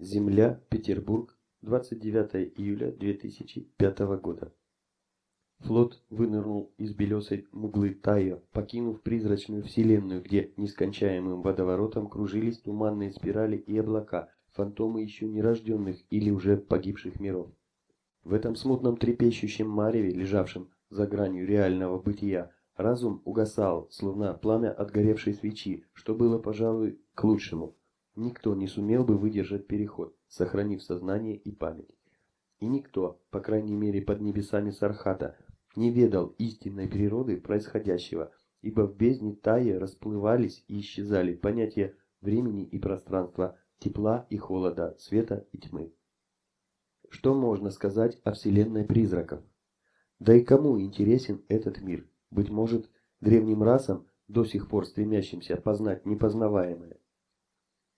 Земля, Петербург, 29 июля 2005 года. Флот вынырнул из белесой мглы Тайо, покинув призрачную вселенную, где нескончаемым водоворотом кружились туманные спирали и облака, фантомы еще нерожденных или уже погибших миров. В этом смутном трепещущем мареве, лежавшем за гранью реального бытия, разум угасал, словно пламя отгоревшей свечи, что было, пожалуй, к лучшему. Никто не сумел бы выдержать переход, сохранив сознание и память. И никто, по крайней мере под небесами Сархата, не ведал истинной природы происходящего, ибо в бездне Таи расплывались и исчезали понятия времени и пространства, тепла и холода, света и тьмы. Что можно сказать о вселенной призраков? Да и кому интересен этот мир? Быть может, древним расам, до сих пор стремящимся познать непознаваемое.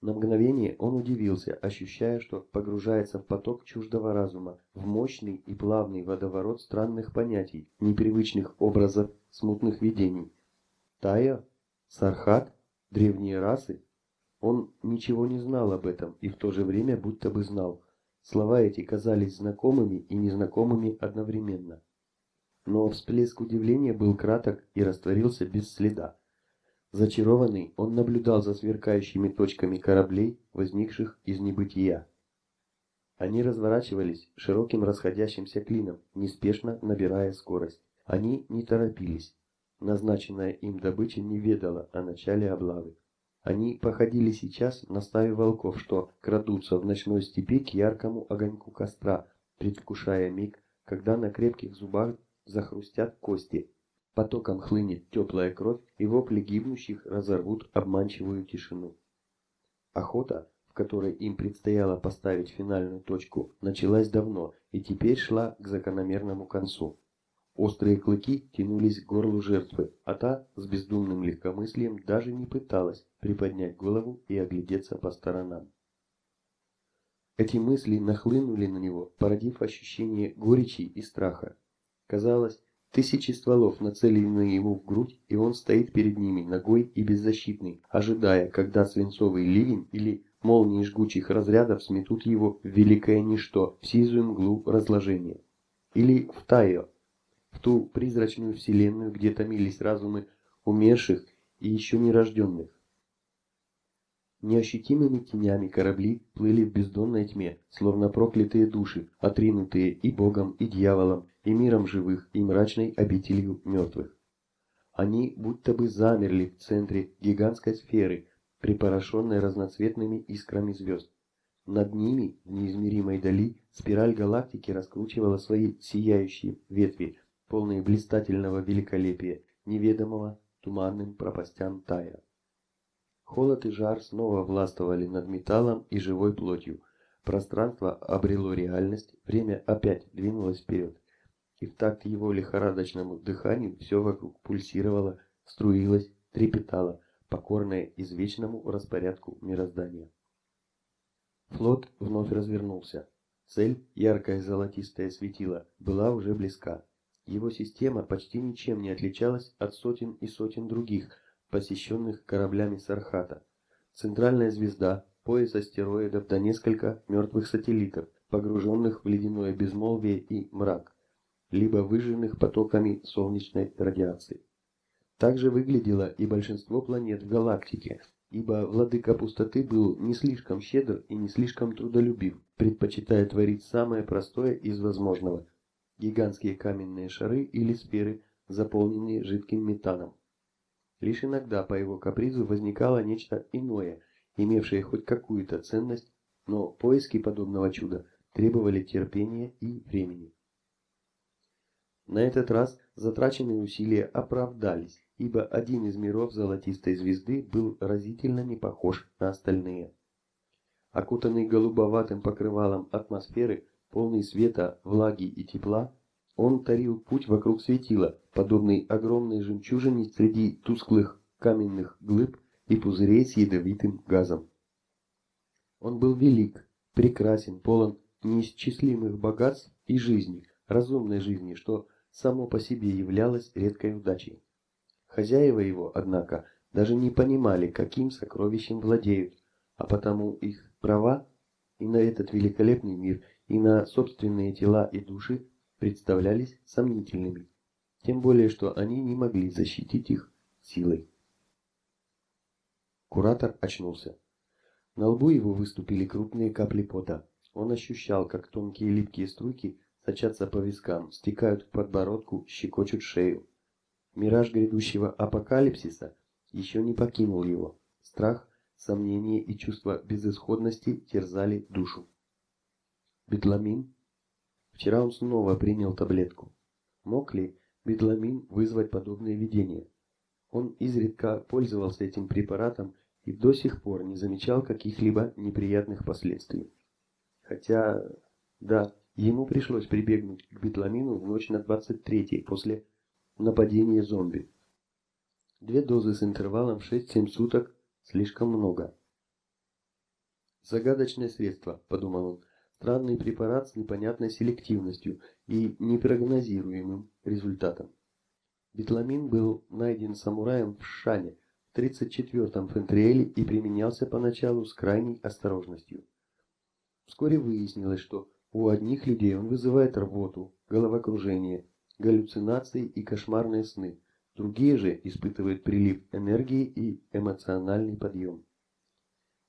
На мгновение он удивился, ощущая, что погружается в поток чуждого разума, в мощный и плавный водоворот странных понятий, непривычных образов, смутных видений. Тая? Сархат? Древние расы? Он ничего не знал об этом и в то же время будто бы знал. Слова эти казались знакомыми и незнакомыми одновременно. Но всплеск удивления был краток и растворился без следа. Зачарованный, он наблюдал за сверкающими точками кораблей, возникших из небытия. Они разворачивались широким расходящимся клином, неспешно набирая скорость. Они не торопились. Назначенная им добыча не ведала о начале облавы. Они походили сейчас на стаю волков, что крадутся в ночной степи к яркому огоньку костра, предвкушая миг, когда на крепких зубах захрустят кости, Потоком хлынет теплая кровь, и вопли гибнущих разорвут обманчивую тишину. Охота, в которой им предстояло поставить финальную точку, началась давно и теперь шла к закономерному концу. Острые клыки тянулись к горлу жертвы, а та с бездумным легкомыслием даже не пыталась приподнять голову и оглядеться по сторонам. Эти мысли нахлынули на него, породив ощущение горечи и страха. Казалось, Тысячи стволов нацелены ему в грудь, и он стоит перед ними, ногой и беззащитный, ожидая, когда свинцовый ливень или молнии жгучих разрядов сметут его в великое ничто, в сизую мглу разложения. Или в Тайо, в ту призрачную вселенную, где томились разумы умерших и еще нерожденных. Неощутимыми тенями корабли плыли в бездонной тьме, словно проклятые души, отринутые и Богом, и дьяволом, и миром живых, и мрачной обителью мертвых. Они будто бы замерли в центре гигантской сферы, припорошенной разноцветными искрами звезд. Над ними, в неизмеримой дали, спираль галактики раскручивала свои сияющие ветви, полные блистательного великолепия, неведомого туманным пропастям тая. Холод и жар снова властвовали над металлом и живой плотью. Пространство обрело реальность, время опять двинулось вперед. И в такт его лихорадочному дыханию все вокруг пульсировало, струилось, трепетало, покорное извечному распорядку мироздания. Флот вновь развернулся. Цель, яркое золотистое светило, была уже близка. Его система почти ничем не отличалась от сотен и сотен других, посещенных кораблями Сархата. Центральная звезда, пояс астероидов да несколько мертвых сателлитов, погруженных в ледяное безмолвие и мрак, либо выжженных потоками солнечной радиации. Также выглядело и большинство планет в галактике, ибо владыка пустоты был не слишком щедр и не слишком трудолюбив, предпочитая творить самое простое из возможного – гигантские каменные шары или сферы, заполненные жидким метаном. Лишь иногда по его капризу возникало нечто иное, имевшее хоть какую-то ценность, но поиски подобного чуда требовали терпения и времени. На этот раз затраченные усилия оправдались, ибо один из миров золотистой звезды был разительно не похож на остальные. Окутанный голубоватым покрывалом атмосферы, полный света, влаги и тепла, он тарил путь вокруг светила, подобный огромной жемчужине среди тусклых каменных глыб и пузырей с ядовитым газом. Он был велик, прекрасен, полон неисчислимых богатств и жизни, разумной жизни, что само по себе являлось редкой удачей. Хозяева его, однако, даже не понимали, каким сокровищем владеют, а потому их права и на этот великолепный мир, и на собственные тела и души представлялись сомнительными, тем более что они не могли защитить их силой. Куратор очнулся. На лбу его выступили крупные капли пота. Он ощущал, как тонкие липкие струйки сочатся по вискам, стекают к подбородку, щекочут шею. Мираж грядущего апокалипсиса еще не покинул его. Страх, сомнение и чувство безысходности терзали душу. Бетламин? Вчера он снова принял таблетку. Мог ли бетламин вызвать подобное видение? Он изредка пользовался этим препаратом и до сих пор не замечал каких-либо неприятных последствий. Хотя, да, ему пришлось прибегнуть к бетламину в ночь на 23 после нападения зомби. Две дозы с интервалом в 6-7 суток слишком много. Загадочное средство, подумал он, странный препарат с непонятной селективностью и непрогнозируемым результатом. Бетламин был найден самураем в Шане в 34-м Фентриэле и применялся поначалу с крайней осторожностью. Вскоре выяснилось, что у одних людей он вызывает рвоту, головокружение, галлюцинации и кошмарные сны, другие же испытывают прилив энергии и эмоциональный подъем.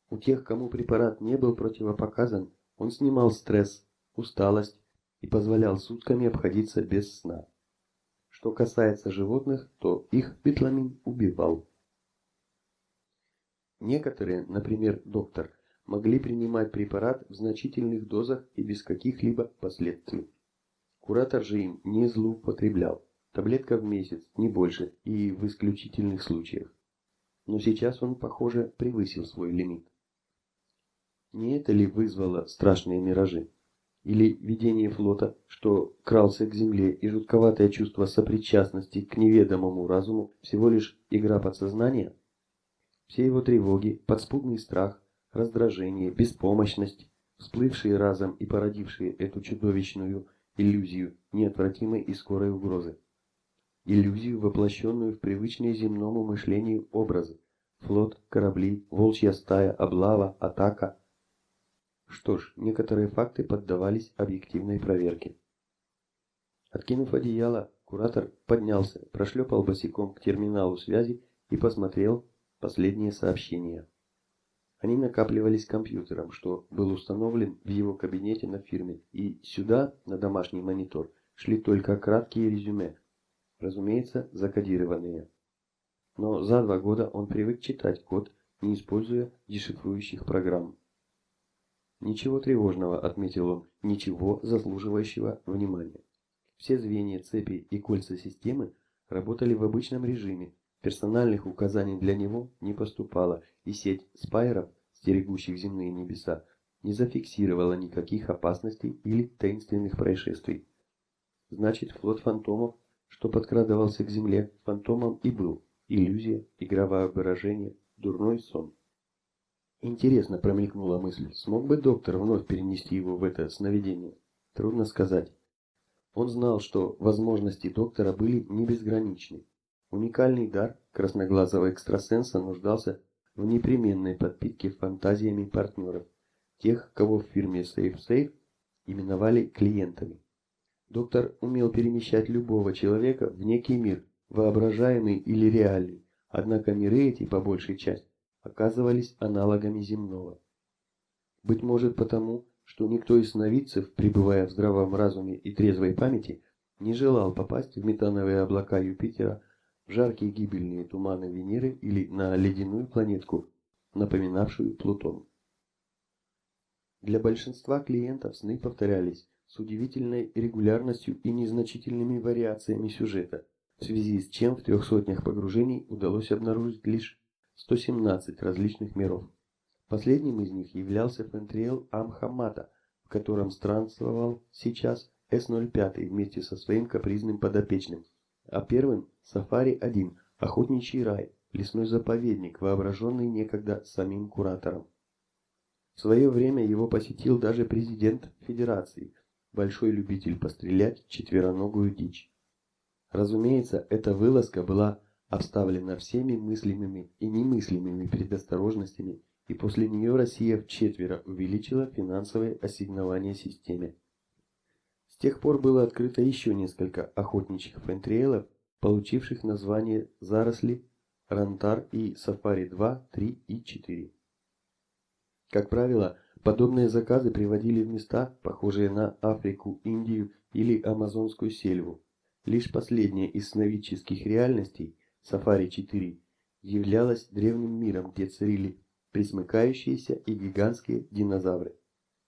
У тех, кому препарат не был противопоказан, он снимал стресс, усталость и позволял сутками обходиться без сна. Что касается животных, то их бетламин убивал. Некоторые, например, доктор, могли принимать препарат в значительных дозах и без каких-либо последствий. Куратор же им не злоупотреблял. Таблетка в месяц, не больше, и в исключительных случаях. Но сейчас он, похоже, превысил свой лимит. Не это ли вызвало страшные миражи? Или видение флота, что крался к земле, и жутковатое чувство сопричастности к неведомому разуму всего лишь игра подсознания? Все его тревоги, подспудный страх, раздражение, беспомощность, всплывшие разом и породившие эту чудовищную иллюзию неотвратимой и скорой угрозы. Иллюзию, воплощенную в привычные земному мышлению образы. Флот, корабли, волчья стая, облава, атака, что ж, некоторые факты поддавались объективной проверке. Откинув одеяло, куратор поднялся, прошлепал босиком к терминалу связи и посмотрел последние сообщения. Они накапливались компьютером, что был установлен в его кабинете на фирме, и сюда, на домашний монитор, шли только краткие резюме, разумеется, закодированные. Но за два года он привык читать код, не используя дешифрующих программ. Ничего тревожного, отметил он, ничего заслуживающего внимания. Все звенья, цепи и кольца системы работали в обычном режиме, персональных указаний для него не поступало, и сеть спайеров, стерегущих земные небеса, не зафиксировала никаких опасностей или таинственных происшествий. Значит, флот фантомов, что подкрадывался к земле, фантомом и был. Иллюзия, игровое выражение, дурной сон. Интересно промелькнула мысль, смог бы доктор вновь перенести его в это сновидение? Трудно сказать. Он знал, что возможности доктора были не безграничны. Уникальный дар красноглазого экстрасенса нуждался в непременной подпитке фантазиями партнеров, тех, кого в фирме SafeSafe именовали клиентами. Доктор умел перемещать любого человека в некий мир, воображаемый или реальный, однако миры эти, по большей части, оказывались аналогами земного. Быть может потому, что никто из сновидцев, пребывая в здравом разуме и трезвой памяти, не желал попасть в метановые облака Юпитера, в жаркие гибельные туманы Венеры или на ледяную планетку, напоминавшую Плутон. Для большинства клиентов сны повторялись с удивительной регулярностью и незначительными вариациями сюжета, в связи с чем в трех сотнях погружений удалось обнаружить лишь 117 различных миров. Последним из них являлся Фентриэл Амхамата, в котором странствовал сейчас С-05 вместе со своим капризным подопечным, а первым – Сафари-1, охотничий рай, лесной заповедник, воображенный некогда самим куратором. В свое время его посетил даже президент Федерации, большой любитель пострелять четвероногую дичь. Разумеется, эта вылазка была обставлена всеми мыслимыми и немыслимыми предосторожностями и после нее Россия в четверо увеличила финансовые ассигнования системе. С тех пор было открыто еще несколько охотничьих фентриелов, получивших название «Заросли», «Рантар» и «Сафари-2», «3» и «4». Как правило, подобные заказы приводили в места, похожие на Африку, Индию или Амазонскую сельву. Лишь последняя из сновидческих реальностей, Сафари-4, являлась древним миром, где царили присмыкающиеся и гигантские динозавры.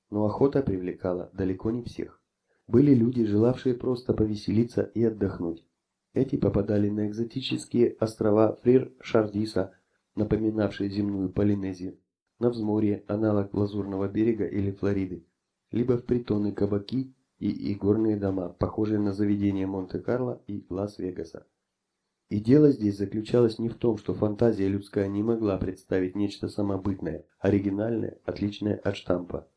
Но охота привлекала далеко не всех. Были люди, желавшие просто повеселиться и отдохнуть. Эти попадали на экзотические острова Фрир-Шардиса, напоминавшие земную Полинезию, на взморье, аналог Лазурного берега или Флориды, либо в притоны кабаки и, и горные дома, похожие на заведения Монте-Карло и Лас-Вегаса. И дело здесь заключалось не в том, что фантазия людская не могла представить нечто самобытное, оригинальное, отличное от штампа.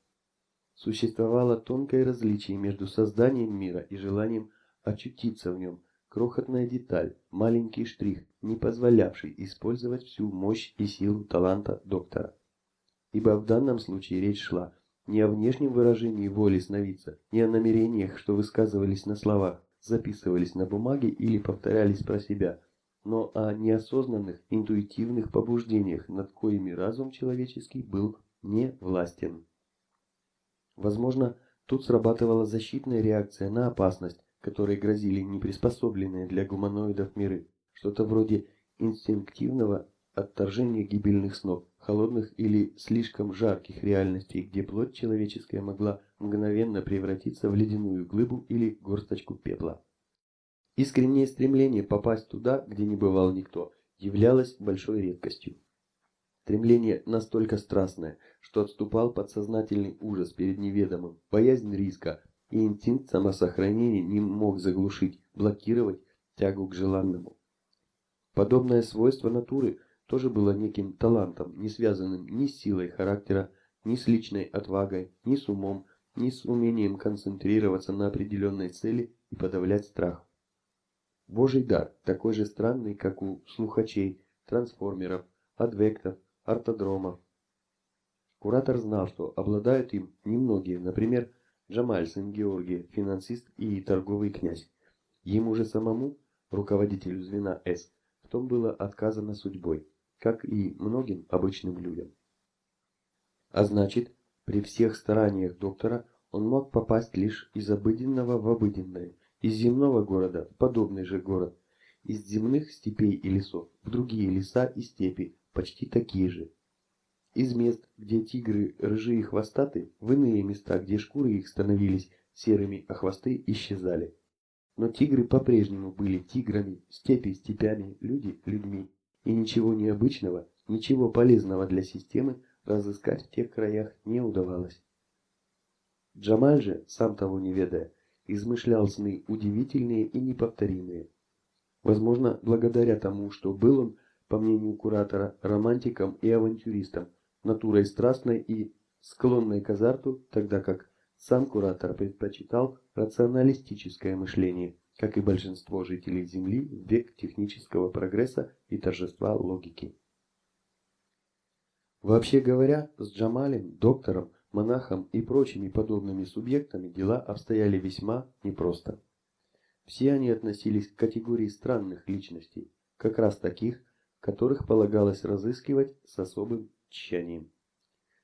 Существовало тонкое различие между созданием мира и желанием очутиться в нем, крохотная деталь, маленький штрих, не позволявший использовать всю мощь и силу таланта доктора. Ибо в данном случае речь шла не о внешнем выражении воли сновидца, не о намерениях, что высказывались на словах, записывались на бумаге или повторялись про себя, но о неосознанных интуитивных побуждениях, над коими разум человеческий был не властен. Возможно, тут срабатывала защитная реакция на опасность, которой грозили неприспособленные для гуманоидов миры, что-то вроде инстинктивного отторжения гибельных снов, холодных или слишком жарких реальностей, где плоть человеческая могла мгновенно превратиться в ледяную глыбу или горсточку пепла. Искреннее стремление попасть туда, где не бывал никто, являлось большой редкостью. Стремление настолько страстное, что отступал подсознательный ужас перед неведомым, боязнь риска, и инстинкт самосохранения не мог заглушить, блокировать тягу к желанному. Подобное свойство натуры тоже было неким талантом, не связанным ни с силой характера, ни с личной отвагой, ни с умом, ни с умением концентрироваться на определенной цели и подавлять страх. Божий дар, такой же странный, как у слухачей, трансформеров, адвектов, ортодромов. Куратор знал, что обладают им немногие, например, Джамаль, сын Георгия, финансист и торговый князь. Ему же самому, руководителю звена С, в том было отказано судьбой, как и многим обычным людям. А значит, при всех стараниях доктора он мог попасть лишь из обыденного в обыденное – из земного города подобный же город, из земных степей и лесов другие леса и степи, почти такие же. Из мест, где тигры рыжие хвостаты, в иные места, где шкуры их становились серыми, а хвосты исчезали. Но тигры по-прежнему были тиграми, степи степями, люди людьми, и ничего необычного, ничего полезного для системы разыскать в тех краях не удавалось. Джамаль же, сам того не ведая, измышлял сны удивительные и неповторимые. Возможно, благодаря тому, что был он, по мнению куратора, романтиком и авантюристом, натурой страстной и склонной к азарту, тогда как сам куратор предпочитал рационалистическое мышление, как и большинство жителей Земли в век технического прогресса и торжества логики. Вообще говоря, с Джамалем, доктором, монахам и прочими подобными субъектами дела обстояли весьма непросто. Все они относились к категории странных личностей, как раз таких, которых полагалось разыскивать с особым тщанием.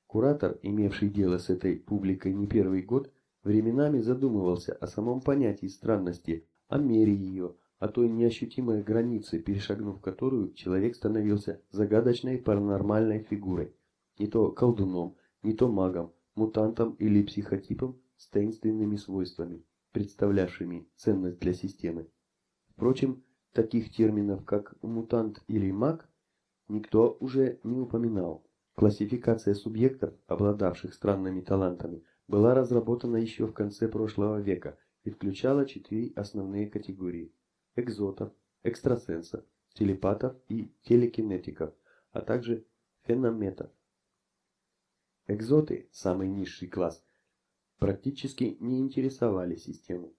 Куратор, имевший дело с этой публикой не первый год, временами задумывался о самом понятии странности, о мере ее, о той неощутимой границе, перешагнув которую человек становился загадочной паранормальной фигурой, не то колдуном, не то магом, мутантом или психотипом с таинственными свойствами, представлявшими ценность для системы. Впрочем, таких терминов, как мутант или маг, никто уже не упоминал. Классификация субъектов, обладавших странными талантами, была разработана еще в конце прошлого века и включала четыре основные категории – экзотов, экстрасенсов, телепатов и телекинетиков, а также фенометов. Экзоты, самый низший класс, практически не интересовали систему.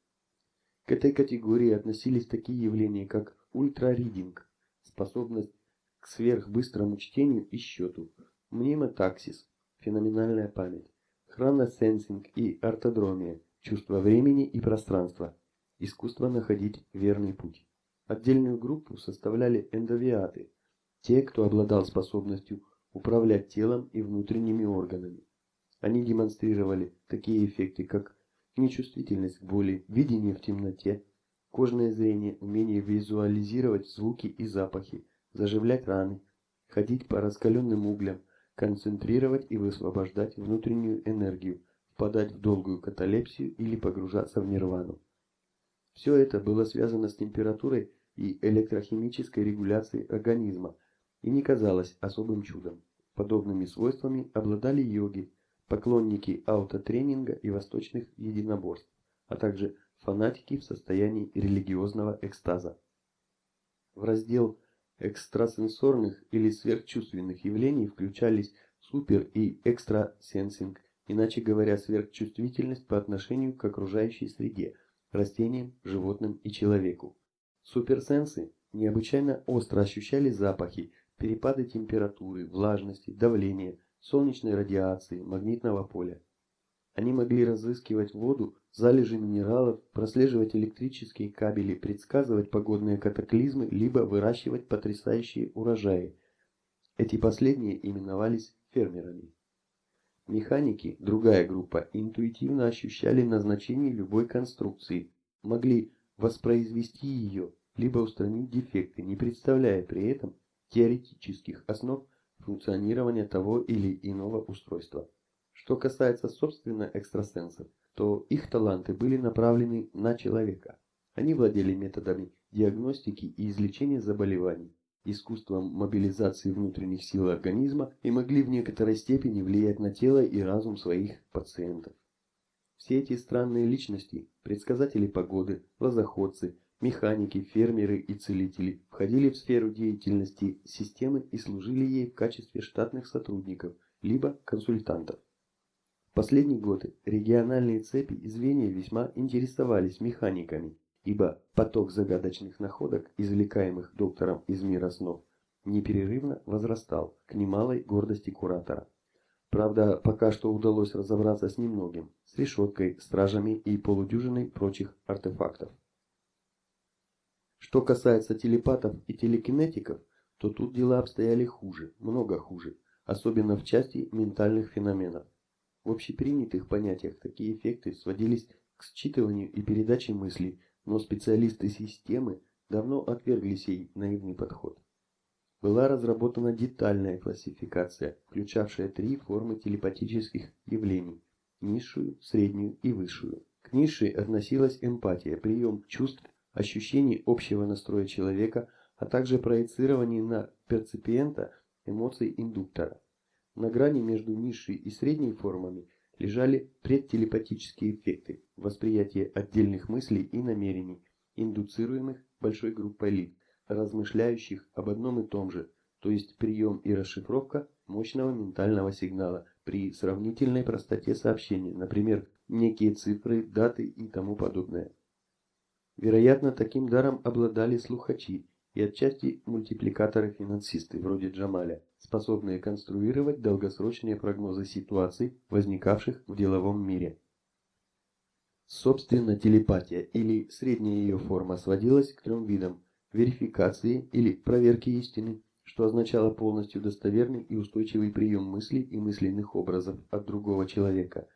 К этой категории относились такие явления, как ультраридинг, способность к сверхбыстрому чтению и счету, Мнемотаксис – феноменальная память, хроносенсинг и ортодромия – чувство времени и пространства, искусство находить верный путь. Отдельную группу составляли эндовиаты, те, кто обладал способностью управлять телом и внутренними органами. Они демонстрировали такие эффекты, как нечувствительность к боли, видение в темноте, кожное зрение, умение визуализировать звуки и запахи, заживлять раны, ходить по раскаленным углям, концентрировать и высвобождать внутреннюю энергию, впадать в долгую каталепсию или погружаться в нирвану. Все это было связано с температурой и электрохимической регуляцией организма и не казалось особым чудом. Подобными свойствами обладали йоги, поклонники аутотренинга и восточных единоборств, а также фанатики в состоянии религиозного экстаза. В раздел экстрасенсорных или сверхчувственных явлений включались супер- и экстрасенсинг, иначе говоря, сверхчувствительность по отношению к окружающей среде, растениям, животным и человеку. Суперсенсы необычайно остро ощущали запахи, перепады температуры, влажности, давления, солнечной радиации, магнитного поля. Они могли разыскивать воду, залежи минералов, прослеживать электрические кабели, предсказывать погодные катаклизмы, либо выращивать потрясающие урожаи. Эти последние именовались фермерами. Механики, другая группа, интуитивно ощущали назначение любой конструкции, могли воспроизвести ее, либо устранить дефекты, не представляя при этом теоретических основ функционирования того или иного устройства. Что касается собственно экстрасенсов, то их таланты были направлены на человека. Они владели методами диагностики и излечения заболеваний, искусством мобилизации внутренних сил организма и могли в некоторой степени влиять на тело и разум своих пациентов. Все эти странные личности, предсказатели погоды, лозоходцы, механики, фермеры и целители входили в сферу деятельности системы и служили ей в качестве штатных сотрудников, либо консультантов. В последние годы региональные цепи и звенья весьма интересовались механиками, ибо поток загадочных находок, извлекаемых доктором из мира снов, непрерывно возрастал к немалой гордости куратора. Правда, пока что удалось разобраться с немногим, с решеткой, стражами и полудюжиной прочих артефактов. Что касается телепатов и телекинетиков, то тут дела обстояли хуже, много хуже, особенно в части ментальных феноменов. В общепринятых понятиях такие эффекты сводились к считыванию и передаче мыслей, но специалисты системы давно отвергли сей наивный подход. Была разработана детальная классификация, включавшая три формы телепатических явлений – низшую, среднюю и высшую. К низшей относилась эмпатия, прием чувств ощущений общего настроя человека, а также проецирование на перципиента эмоций индуктора. На грани между низшей и средней формами лежали предтелепатические эффекты, восприятие отдельных мыслей и намерений, индуцируемых большой группой лиц, размышляющих об одном и том же, то есть прием и расшифровка мощного ментального сигнала при сравнительной простоте сообщения, например, некие цифры, даты и тому подобное. Вероятно, таким даром обладали слухачи и отчасти мультипликаторы-финансисты вроде Джамаля, способные конструировать долгосрочные прогнозы ситуаций, возникавших в деловом мире. Собственно, телепатия или средняя ее форма сводилась к трем видам – верификации или проверки истины, что означало полностью достоверный и устойчивый прием мыслей и мысленных образов от другого человека –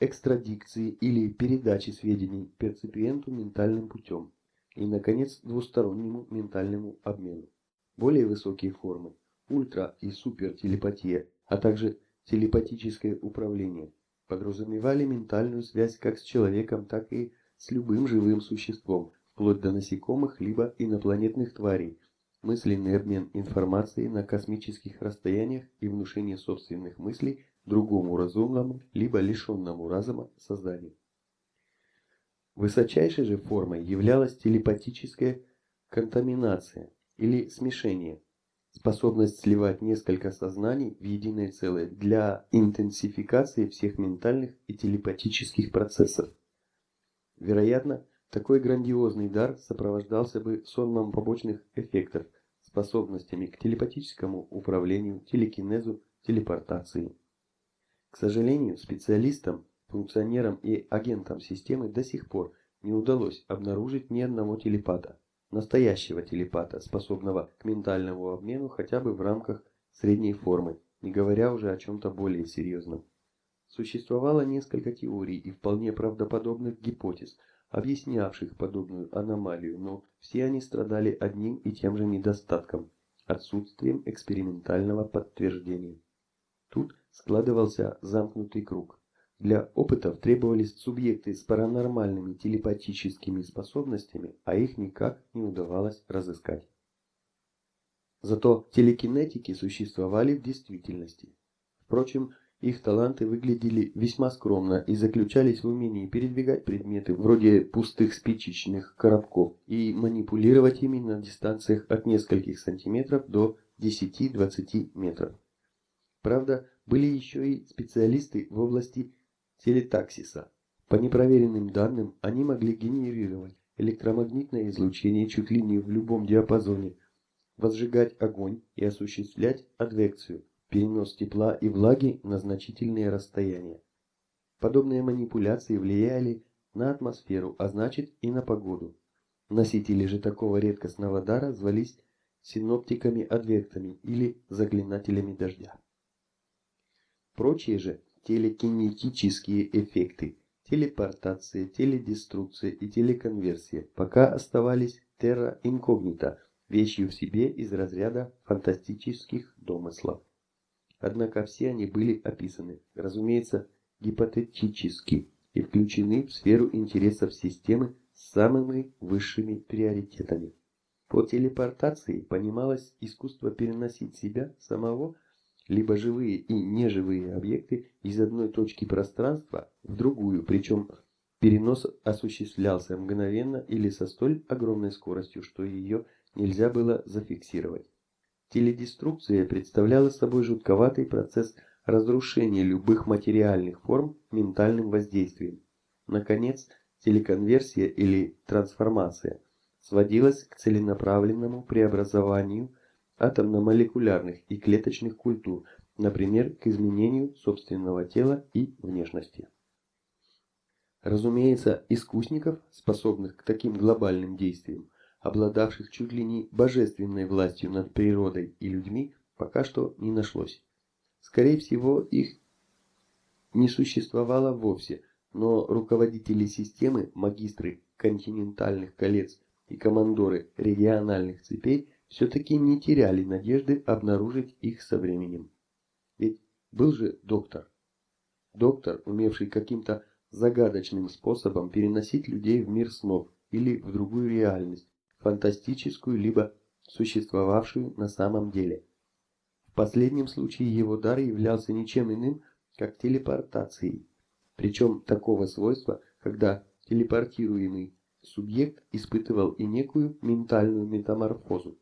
экстрадикции или передачи сведений перципиенту ментальным путем и, наконец, двустороннему ментальному обмену. Более высокие формы – ультра- и супертелепатия, а также телепатическое управление – подразумевали ментальную связь как с человеком, так и с любым живым существом, вплоть до насекомых либо инопланетных тварей, мысленный обмен информацией на космических расстояниях и внушение собственных мыслей другому разумному, либо лишенному разума созданию. Высочайшей же формой являлась телепатическая контаминация или смешение, способность сливать несколько сознаний в единое целое для интенсификации всех ментальных и телепатических процессов. Вероятно, такой грандиозный дар сопровождался бы сонмом побочных эффектов, способностями к телепатическому управлению, телекинезу, телепортации. К сожалению, специалистам, функционерам и агентам системы до сих пор не удалось обнаружить ни одного телепата, настоящего телепата, способного к ментальному обмену хотя бы в рамках средней формы, не говоря уже о чем-то более серьезном. Существовало несколько теорий и вполне правдоподобных гипотез, объяснявших подобную аномалию, но все они страдали одним и тем же недостатком – отсутствием экспериментального подтверждения. Тут складывался замкнутый круг. Для опытов требовались субъекты с паранормальными телепатическими способностями, а их никак не удавалось разыскать. Зато телекинетики существовали в действительности. Впрочем, их таланты выглядели весьма скромно и заключались в умении передвигать предметы вроде пустых спичечных коробков и манипулировать ими на дистанциях от нескольких сантиметров до 10-20 метров. Правда, были еще и специалисты в области телетаксиса. По непроверенным данным, они могли генерировать электромагнитное излучение чуть ли не в любом диапазоне, возжигать огонь и осуществлять адвекцию – перенос тепла и влаги на значительные расстояния. Подобные манипуляции влияли на атмосферу, а значит и на погоду. Носители же такого редкостного дара звались синоптиками-адвектами или заклинателями дождя. Прочие же телекинетические эффекты, телепортация, теледеструкция и телеконверсия пока оставались терра инкогнита, вещью в себе из разряда фантастических домыслов. Однако все они были описаны, разумеется, гипотетически и включены в сферу интересов системы с самыми высшими приоритетами. По телепортации понималось искусство переносить себя самого, либо живые и неживые объекты из одной точки пространства в другую, причем перенос осуществлялся мгновенно или со столь огромной скоростью, что ее нельзя было зафиксировать. Теледеструкция представляла собой жутковатый процесс разрушения любых материальных форм ментальным воздействием. Наконец, телеконверсия или трансформация сводилась к целенаправленному преобразованию атомно-молекулярных и клеточных культур, например, к изменению собственного тела и внешности. Разумеется, искусников, способных к таким глобальным действиям, обладавших чуть ли не божественной властью над природой и людьми, пока что не нашлось. Скорее всего, их не существовало вовсе, но руководители системы, магистры континентальных колец и командоры региональных цепей все-таки не теряли надежды обнаружить их со временем. Ведь был же доктор. Доктор, умевший каким-то загадочным способом переносить людей в мир снов или в другую реальность, фантастическую, либо существовавшую на самом деле. В последнем случае его дар являлся ничем иным, как телепортацией. Причем такого свойства, когда телепортируемый субъект испытывал и некую ментальную метаморфозу.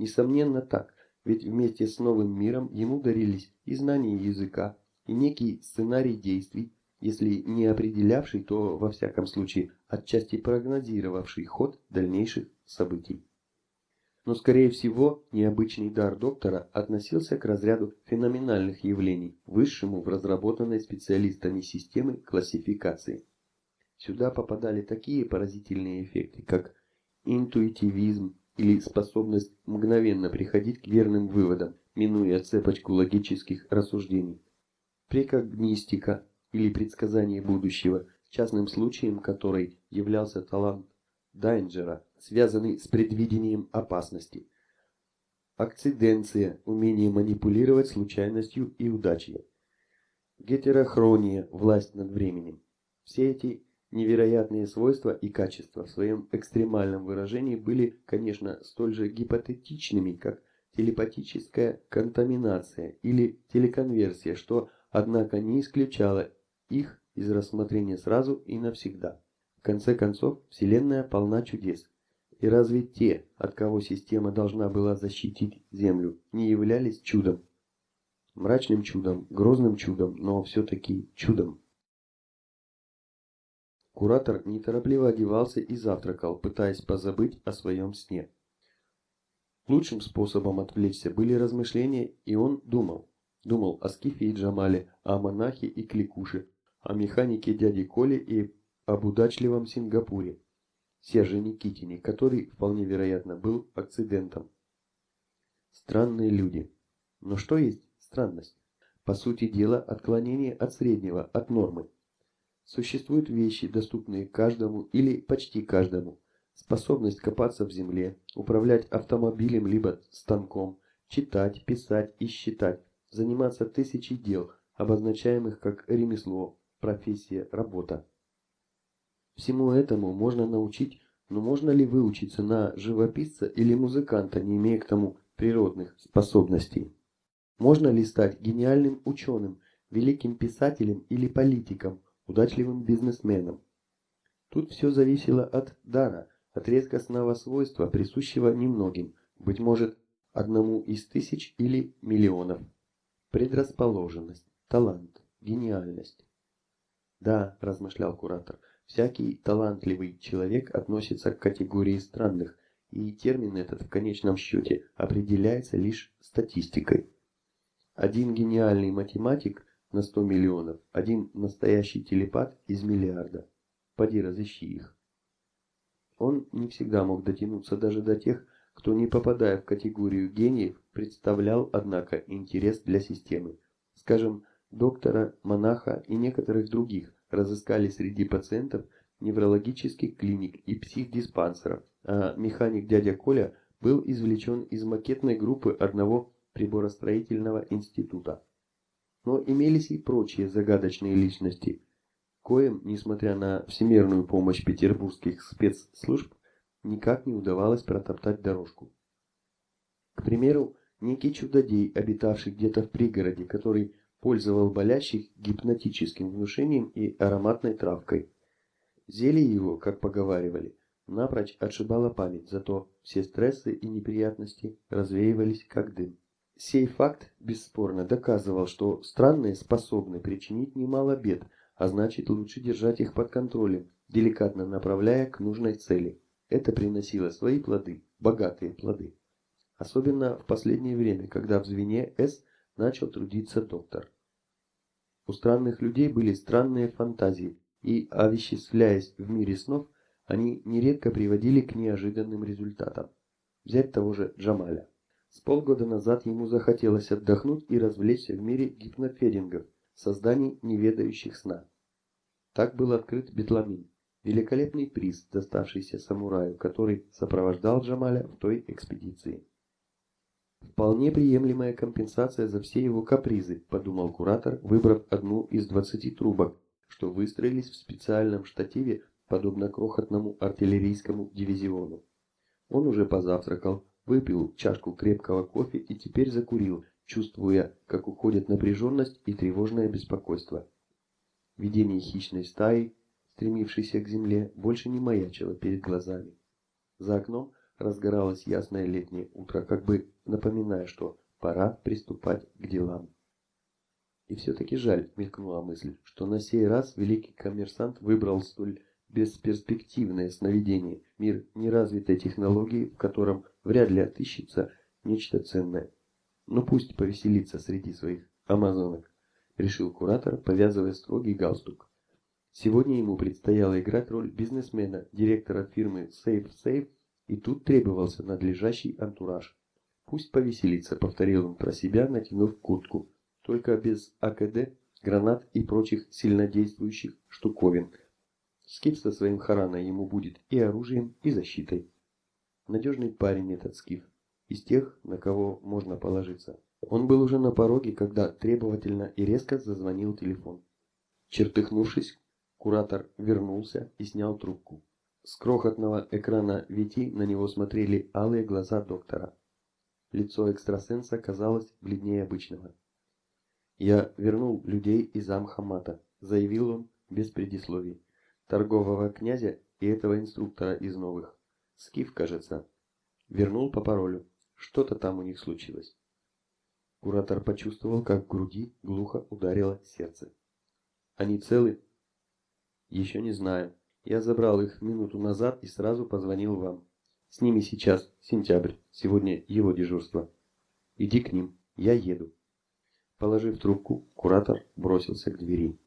Несомненно так, ведь вместе с новым миром ему дарились и знания языка, и некий сценарий действий, если не определявший, то во всяком случае отчасти прогнозировавший ход дальнейших событий. Но, скорее всего, необычный дар доктора относился к разряду феноменальных явлений, высшему в разработанной специалистами системы классификации. Сюда попадали такие поразительные эффекты, как интуитивизм или способность мгновенно приходить к верным выводам, минуя цепочку логических рассуждений, прекогнистика или предсказание будущего, частным случаем которой являлся талант Дайнджера, связанный с предвидением опасности. Акциденция – умение манипулировать случайностью и удачей. Гетерохрония – власть над временем. Все эти невероятные свойства и качества в своем экстремальном выражении были, конечно, столь же гипотетичными, как телепатическая контаминация или телеконверсия, что, однако, не исключало их из рассмотрения сразу и навсегда. В конце концов, Вселенная полна чудес. И разве те, от кого система должна была защитить Землю, не являлись чудом? Мрачным чудом, грозным чудом, но все-таки чудом. Куратор неторопливо одевался и завтракал, пытаясь позабыть о своем сне. Лучшим способом отвлечься были размышления, и он думал. Думал о Скифе и Джамале, о монахе и Кликуше, о механике дяди Коле и об удачливом Сингапуре. Серже Никитине, который, вполне вероятно, был акцидентом. Странные люди. Но что есть странность? По сути дела, отклонение от среднего, от нормы. Существуют вещи, доступные каждому или почти каждому. Способность копаться в земле, управлять автомобилем либо станком, читать, писать и считать, заниматься тысячей дел, обозначаемых как ремесло, профессия, работа. Всему этому можно научить, но можно ли выучиться на живописца или музыканта, не имея к тому природных способностей? Можно ли стать гениальным ученым, великим писателем или политиком, удачливым бизнесменом? Тут все зависело от дара, от редкостного свойства, присущего немногим, быть может, одному из тысяч или миллионов. Предрасположенность, талант, гениальность. Да, размышлял куратор, всякий талантливый человек относится к категории странных, и термин этот в конечном счете определяется лишь статистикой. Один гениальный математик на 100 миллионов, один настоящий телепат из миллиарда. Поди разыщи их. Он не всегда мог дотянуться даже до тех, кто, не попадая в категорию гениев, представлял, однако, интерес для системы. Скажем, доктора, монаха и некоторых других разыскали среди пациентов неврологических клиник и психдиспансеров, а механик дядя Коля был извлечен из макетной группы одного приборостроительного института. Но имелись и прочие загадочные личности, коим, несмотря на всемирную помощь петербургских спецслужб, никак не удавалось протоптать дорожку. К примеру, некий чудодей, обитавший где-то в пригороде, который пользовал болящих гипнотическим внушением и ароматной травкой. Зелье его, как поговаривали, напрочь отшибало память, зато все стрессы и неприятности развеивались как дым. Сей факт бесспорно доказывал, что странные способны причинить немало бед, а значит лучше держать их под контролем, деликатно направляя к нужной цели. Это приносило свои плоды, богатые плоды. Особенно в последнее время, когда в звене «С» начал трудиться доктор. У странных людей были странные фантазии, и, овеществляясь в мире снов, они нередко приводили к неожиданным результатам. Взять того же Джамаля. С полгода назад ему захотелось отдохнуть и развлечься в мире гипнофедингов, созданий, неведающих сна. Так был открыт Бетламин, великолепный приз, доставшийся самураю, который сопровождал Джамаля в той экспедиции. Вполне приемлемая компенсация за все его капризы, подумал куратор, выбрав одну из двадцати трубок, что выстроились в специальном штативе, подобно крохотному артиллерийскому дивизиону. Он уже позавтракал, выпил чашку крепкого кофе и теперь закурил, чувствуя, как уходит напряженность и тревожное беспокойство. Видение хищной стаи, стремившейся к земле, больше не маячило перед глазами. За окном разгоралось ясное летнее утро, как бы напоминая, что пора приступать к делам. И все-таки жаль, мелькнула мысль, что на сей раз великий коммерсант выбрал столь бесперспективное сновидение, мир неразвитой технологии, в котором вряд ли отыщется нечто ценное. Ну пусть повеселится среди своих амазонок, решил куратор, повязывая строгий галстук. Сегодня ему предстояло играть роль бизнесмена, директора фирмы Safe Safe, и тут требовался надлежащий антураж. Пусть повеселится, повторил он про себя, натянув куртку, только без АКД, гранат и прочих сильнодействующих штуковин. Скиф со своим хараной ему будет и оружием, и защитой. Надежный парень этот Скиф, из тех, на кого можно положиться. Он был уже на пороге, когда требовательно и резко зазвонил телефон. Чертыхнувшись, куратор вернулся и снял трубку. С крохотного экрана Вити на него смотрели алые глаза доктора. Лицо экстрасенса казалось бледнее обычного. «Я вернул людей из Амхамата», — заявил он без предисловий. «Торгового князя и этого инструктора из новых. Скиф, кажется. Вернул по паролю. Что-то там у них случилось». Куратор почувствовал, как в груди глухо ударило сердце. «Они целы?» «Еще не знаю. Я забрал их минуту назад и сразу позвонил вам. С ними сейчас сентябрь, сегодня его дежурство. Иди к ним, я еду. Положив трубку, куратор бросился к двери.